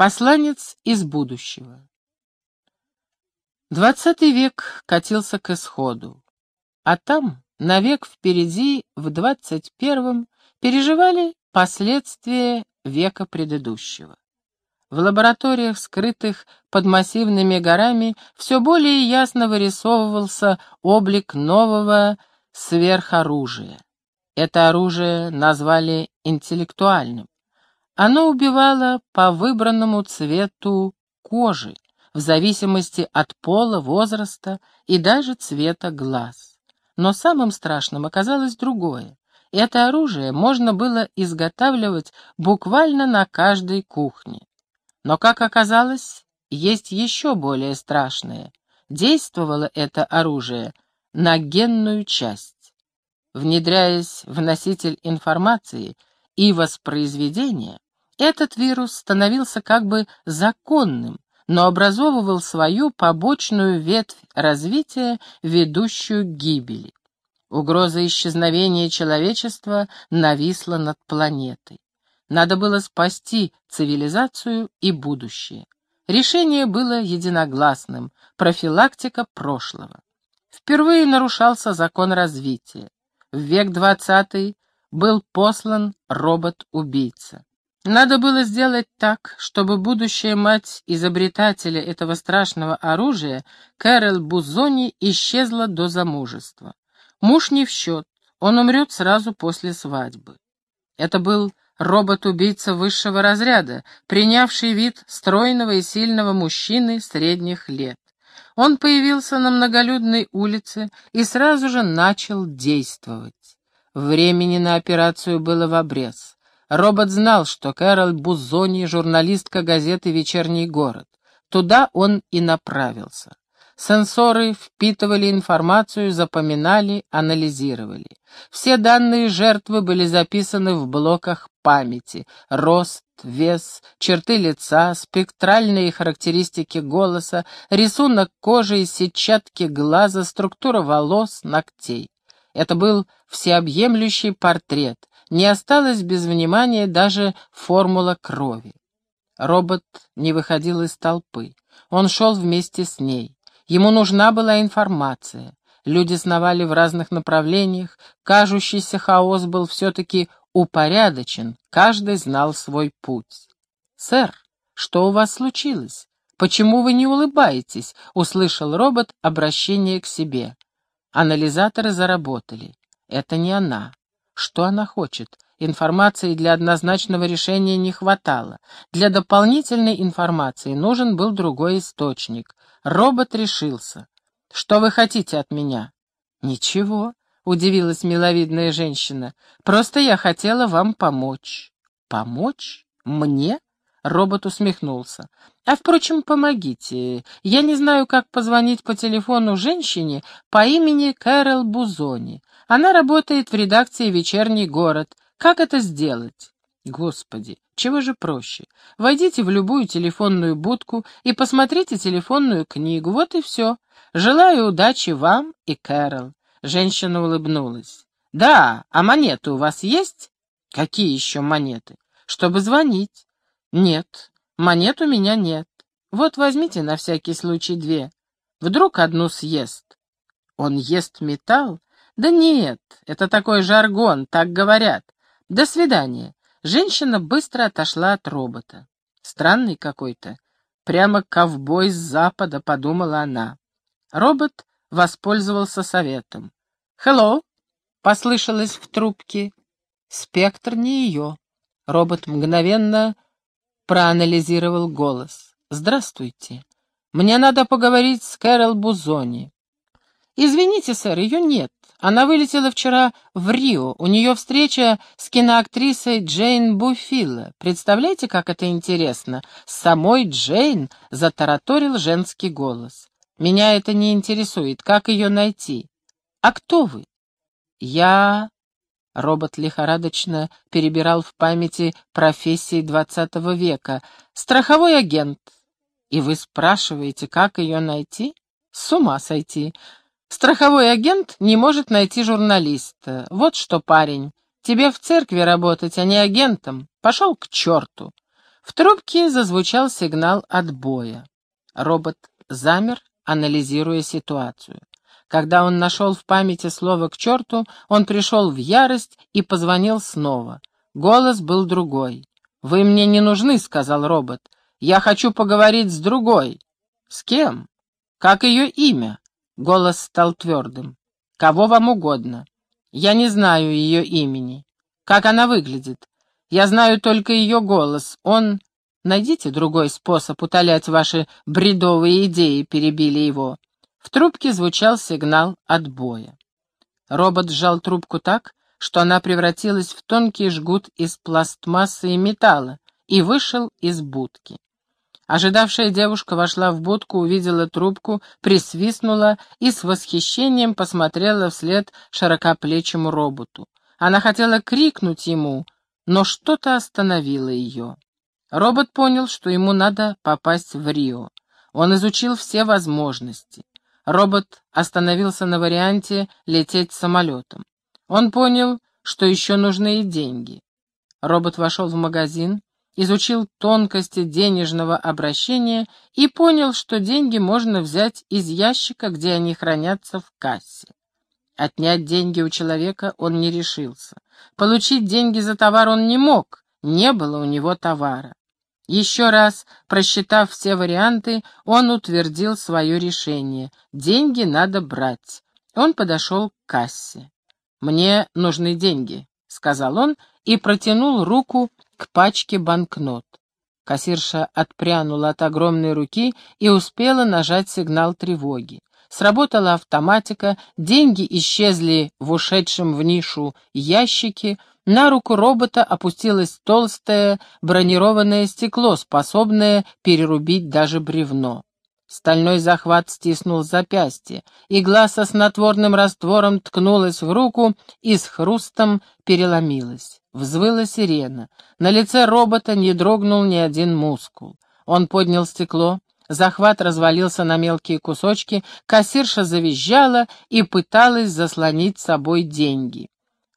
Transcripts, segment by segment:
Посланец из будущего. Двадцатый век катился к исходу, а там, навек впереди, в двадцать первом, переживали последствия века предыдущего. В лабораториях, скрытых под массивными горами, все более ясно вырисовывался облик нового сверхоружия. Это оружие назвали интеллектуальным. Оно убивало по выбранному цвету кожи, в зависимости от пола, возраста и даже цвета глаз. Но самым страшным оказалось другое. Это оружие можно было изготавливать буквально на каждой кухне. Но, как оказалось, есть еще более страшное. Действовало это оружие на генную часть. Внедряясь в носитель информации и воспроизведения, этот вирус становился как бы законным, но образовывал свою побочную ветвь развития, ведущую к гибели. Угроза исчезновения человечества нависла над планетой. Надо было спасти цивилизацию и будущее. Решение было единогласным — профилактика прошлого. Впервые нарушался закон развития. В век двадцатый был послан робот-убийца. Надо было сделать так, чтобы будущая мать изобретателя этого страшного оружия, Кэрол Бузони, исчезла до замужества. Муж не в счет, он умрет сразу после свадьбы. Это был робот-убийца высшего разряда, принявший вид стройного и сильного мужчины средних лет. Он появился на многолюдной улице и сразу же начал действовать. Времени на операцию было в обрез. Робот знал, что Кэрол Бузони — журналистка газеты «Вечерний город». Туда он и направился. Сенсоры впитывали информацию, запоминали, анализировали. Все данные жертвы были записаны в блоках памяти. Рост, вес, черты лица, спектральные характеристики голоса, рисунок кожи и сетчатки глаза, структура волос, ногтей. Это был всеобъемлющий портрет, не осталось без внимания даже формула крови. Робот не выходил из толпы. Он шел вместе с ней. Ему нужна была информация. Люди сновали в разных направлениях. Кажущийся хаос был все-таки упорядочен. Каждый знал свой путь. «Сэр, что у вас случилось? Почему вы не улыбаетесь?» — услышал робот обращение к себе. Анализаторы заработали. Это не она. Что она хочет? Информации для однозначного решения не хватало. Для дополнительной информации нужен был другой источник. Робот решился. «Что вы хотите от меня?» «Ничего», — удивилась миловидная женщина. «Просто я хотела вам помочь». «Помочь? Мне?» Робот усмехнулся. «А, впрочем, помогите. Я не знаю, как позвонить по телефону женщине по имени Кэрол Бузони. Она работает в редакции «Вечерний город». Как это сделать? Господи, чего же проще? Войдите в любую телефонную будку и посмотрите телефонную книгу. Вот и все. Желаю удачи вам и Кэрол. Женщина улыбнулась. Да, а монеты у вас есть? Какие еще монеты? Чтобы звонить. Нет, монет у меня нет. Вот возьмите на всякий случай две. Вдруг одну съест. Он ест металл? «Да нет, это такой жаргон, так говорят. До свидания». Женщина быстро отошла от робота. Странный какой-то. Прямо ковбой с запада, подумала она. Робот воспользовался советом. «Хелло!» — послышалось в трубке. Спектр не ее. Робот мгновенно проанализировал голос. «Здравствуйте. Мне надо поговорить с Кэрол Бузони». «Извините, сэр, ее нет. Она вылетела вчера в Рио. У нее встреча с киноактрисой Джейн Буфилла. Представляете, как это интересно? Самой Джейн затараторил женский голос. Меня это не интересует. Как ее найти? А кто вы? Я... Робот лихорадочно перебирал в памяти профессии двадцатого века. Страховой агент. И вы спрашиваете, как ее найти? С ума сойти. Страховой агент не может найти журналиста. Вот что, парень, тебе в церкви работать, а не агентом. Пошел к черту. В трубке зазвучал сигнал отбоя. Робот замер, анализируя ситуацию. Когда он нашел в памяти слово «к черту», он пришел в ярость и позвонил снова. Голос был другой. «Вы мне не нужны», — сказал робот. «Я хочу поговорить с другой». «С кем?» «Как ее имя?» Голос стал твердым. «Кого вам угодно. Я не знаю ее имени. Как она выглядит? Я знаю только ее голос. Он... Найдите другой способ утолять ваши бредовые идеи», — перебили его. В трубке звучал сигнал отбоя. Робот сжал трубку так, что она превратилась в тонкий жгут из пластмассы и металла, и вышел из будки. Ожидавшая девушка вошла в будку, увидела трубку, присвистнула и с восхищением посмотрела вслед широкоплечему роботу. Она хотела крикнуть ему, но что-то остановило ее. Робот понял, что ему надо попасть в Рио. Он изучил все возможности. Робот остановился на варианте лететь самолетом. Он понял, что еще нужны и деньги. Робот вошел в магазин, изучил тонкости денежного обращения и понял, что деньги можно взять из ящика, где они хранятся в кассе. Отнять деньги у человека он не решился. Получить деньги за товар он не мог, не было у него товара. Еще раз, просчитав все варианты, он утвердил свое решение. Деньги надо брать. Он подошел к кассе. «Мне нужны деньги», — сказал он и протянул руку к пачке банкнот. Кассирша отпрянула от огромной руки и успела нажать сигнал тревоги. Сработала автоматика, деньги исчезли в ушедшем в нишу ящике, на руку робота опустилось толстое бронированное стекло, способное перерубить даже бревно. Стальной захват стиснул запястье, игла со снотворным раствором ткнулась в руку и с хрустом переломилась. Взвыла сирена. На лице робота не дрогнул ни один мускул. Он поднял стекло, захват развалился на мелкие кусочки, кассирша завизжала и пыталась заслонить собой деньги.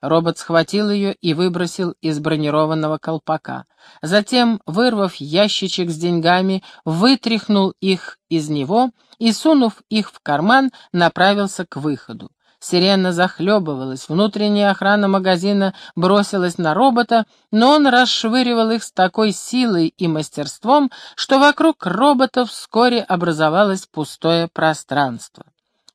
Робот схватил ее и выбросил из бронированного колпака. Затем, вырвав ящичек с деньгами, вытряхнул их из него и, сунув их в карман, направился к выходу. Сирена захлебывалась, внутренняя охрана магазина бросилась на робота, но он расшвыривал их с такой силой и мастерством, что вокруг роботов вскоре образовалось пустое пространство.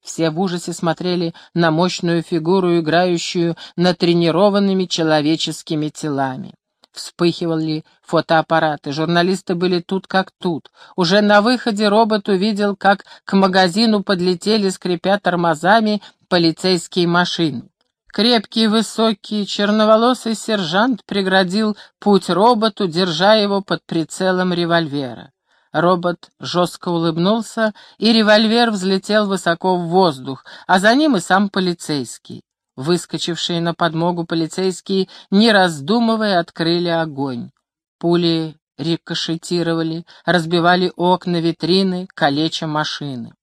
Все в ужасе смотрели на мощную фигуру, играющую натренированными человеческими телами. Вспыхивали фотоаппараты, журналисты были тут как тут. Уже на выходе робот увидел, как к магазину подлетели, скрипя тормозами, полицейские машины. Крепкий, высокий, черноволосый сержант преградил путь роботу, держа его под прицелом револьвера. Робот жестко улыбнулся, и револьвер взлетел высоко в воздух, а за ним и сам полицейский. Выскочившие на подмогу полицейские, не раздумывая, открыли огонь. Пули рикошетировали, разбивали окна, витрины, калеча машины.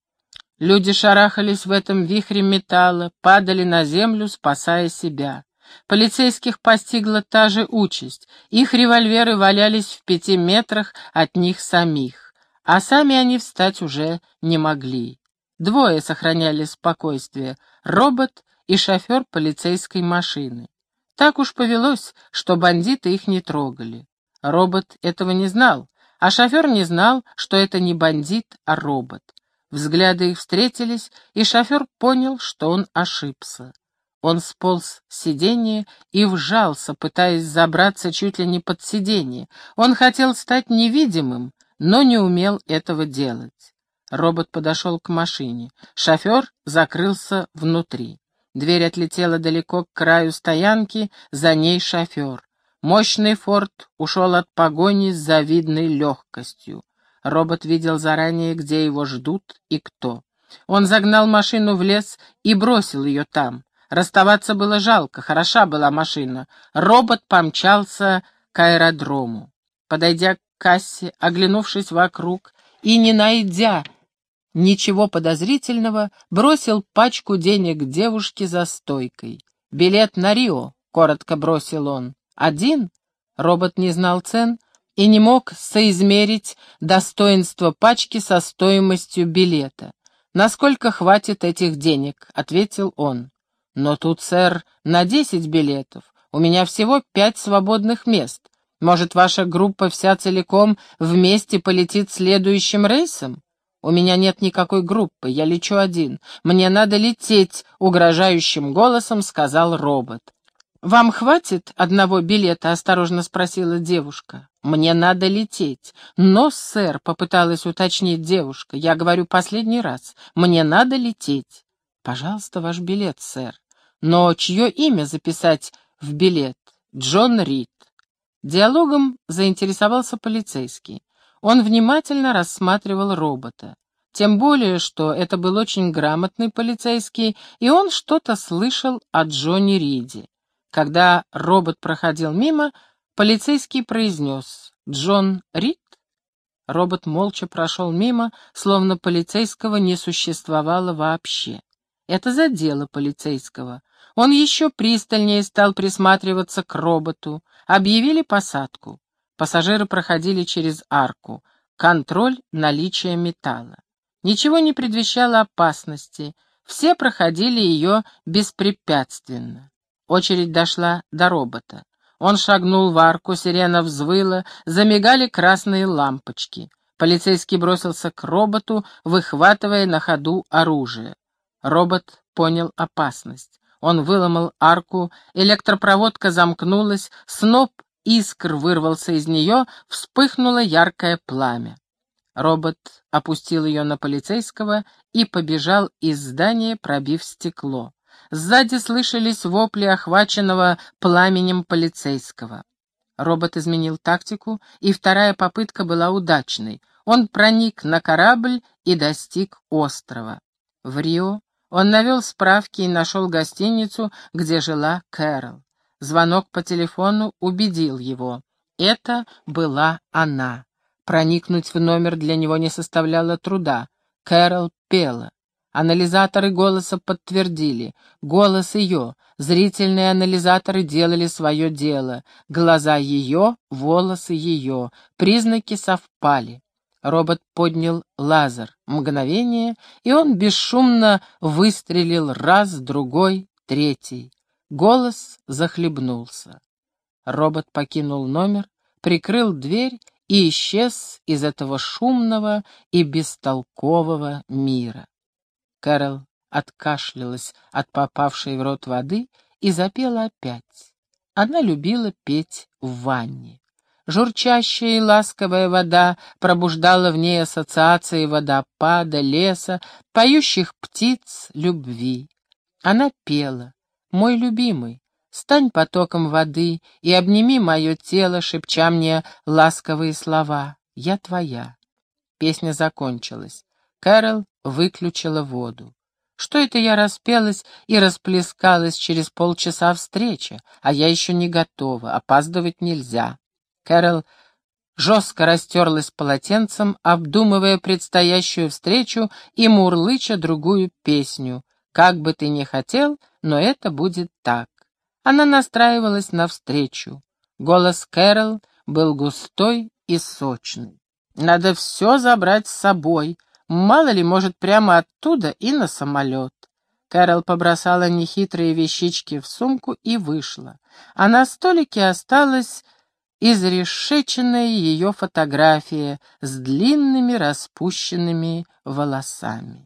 Люди шарахались в этом вихре металла, падали на землю, спасая себя. Полицейских постигла та же участь. Их револьверы валялись в пяти метрах от них самих, а сами они встать уже не могли. Двое сохраняли спокойствие — робот и шофер полицейской машины. Так уж повелось, что бандиты их не трогали. Робот этого не знал, а шофер не знал, что это не бандит, а робот. Взгляды их встретились, и шофер понял, что он ошибся. Он сполз с сиденья и вжался, пытаясь забраться чуть ли не под сиденье. Он хотел стать невидимым, но не умел этого делать. Робот подошел к машине. Шофер закрылся внутри. Дверь отлетела далеко к краю стоянки, за ней шофер. Мощный форт ушел от погони с завидной легкостью. Робот видел заранее, где его ждут и кто. Он загнал машину в лес и бросил ее там. Расставаться было жалко, хороша была машина. Робот помчался к аэродрому. Подойдя к кассе, оглянувшись вокруг и не найдя ничего подозрительного, бросил пачку денег девушке за стойкой. «Билет на Рио», — коротко бросил он. «Один?» — робот не знал цен, и не мог соизмерить достоинство пачки со стоимостью билета. «Насколько хватит этих денег?» — ответил он. «Но тут, сэр, на десять билетов. У меня всего пять свободных мест. Может, ваша группа вся целиком вместе полетит следующим рейсом? У меня нет никакой группы, я лечу один. Мне надо лететь, угрожающим голосом сказал робот. «Вам хватит одного билета?» — осторожно спросила девушка. «Мне надо лететь». «Но, сэр», — попыталась уточнить девушка, — «я говорю последний раз. Мне надо лететь». «Пожалуйста, ваш билет, сэр». «Но чье имя записать в билет?» «Джон Рид». Диалогом заинтересовался полицейский. Он внимательно рассматривал робота. Тем более, что это был очень грамотный полицейский, и он что-то слышал о Джонни Риде. Когда робот проходил мимо, полицейский произнес «Джон Рид?» Робот молча прошел мимо, словно полицейского не существовало вообще. Это задело полицейского. Он еще пристальнее стал присматриваться к роботу. Объявили посадку. Пассажиры проходили через арку. Контроль наличия металла. Ничего не предвещало опасности. Все проходили ее беспрепятственно. Очередь дошла до робота. Он шагнул в арку, сирена взвыла, замигали красные лампочки. Полицейский бросился к роботу, выхватывая на ходу оружие. Робот понял опасность. Он выломал арку, электропроводка замкнулась, сноп искр вырвался из нее, вспыхнуло яркое пламя. Робот опустил ее на полицейского и побежал из здания, пробив стекло. Сзади слышались вопли охваченного пламенем полицейского. Робот изменил тактику, и вторая попытка была удачной. Он проник на корабль и достиг острова. В Рио он навел справки и нашел гостиницу, где жила Кэрол. Звонок по телефону убедил его. Это была она. Проникнуть в номер для него не составляло труда. Кэрол пела. Анализаторы голоса подтвердили. Голос ее. Зрительные анализаторы делали свое дело. Глаза ее, волосы ее. Признаки совпали. Робот поднял лазер. Мгновение, и он бесшумно выстрелил раз, другой, третий. Голос захлебнулся. Робот покинул номер, прикрыл дверь и исчез из этого шумного и бестолкового мира. Кэрол откашлялась от попавшей в рот воды и запела опять. Она любила петь в ванне. Журчащая и ласковая вода пробуждала в ней ассоциации водопада, леса, поющих птиц, любви. Она пела «Мой любимый, стань потоком воды и обними мое тело, шепча мне ласковые слова. Я твоя». Песня закончилась. Кэрол выключила воду. Что это я распелась и расплескалась через полчаса встречи, а я еще не готова, опаздывать нельзя. Кэрол жестко растерлась полотенцем, обдумывая предстоящую встречу и мурлыча другую песню. «Как бы ты ни хотел, но это будет так». Она настраивалась навстречу. Голос Кэрол был густой и сочный. «Надо все забрать с собой», Мало ли, может, прямо оттуда и на самолет. Кэрол побросала нехитрые вещички в сумку и вышла. А на столике осталась изрешеченная ее фотография с длинными распущенными волосами.